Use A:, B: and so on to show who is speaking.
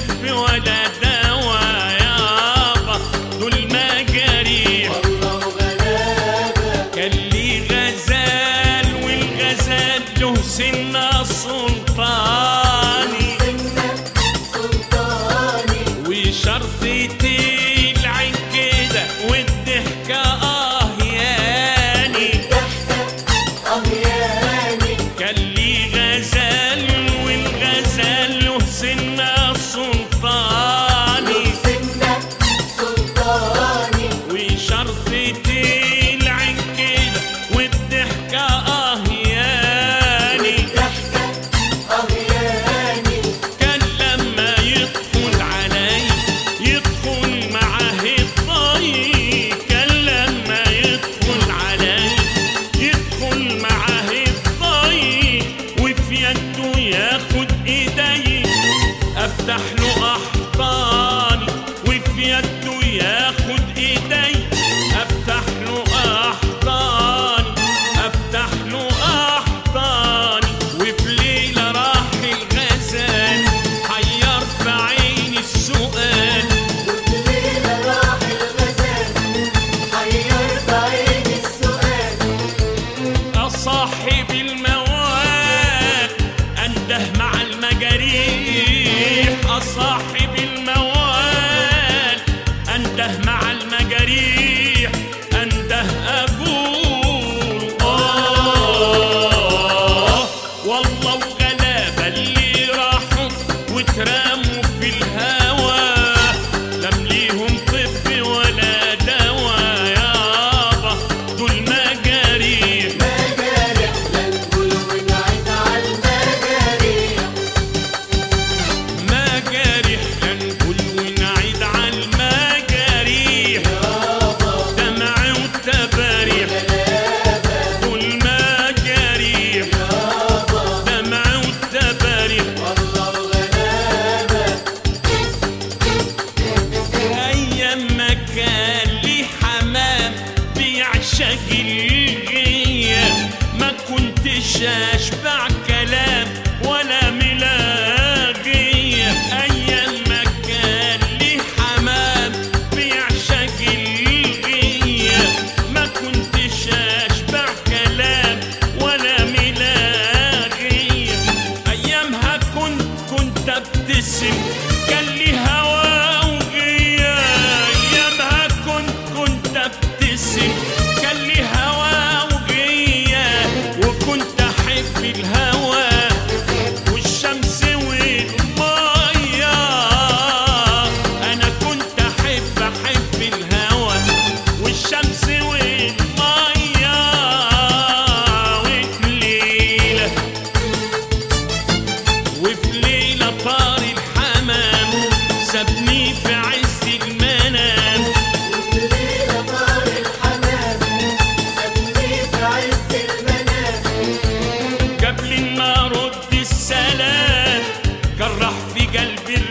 A: الحب ولا نحن أحباب غالي حمام بيعشق الغياب. ما كنتش أشبعك قلبي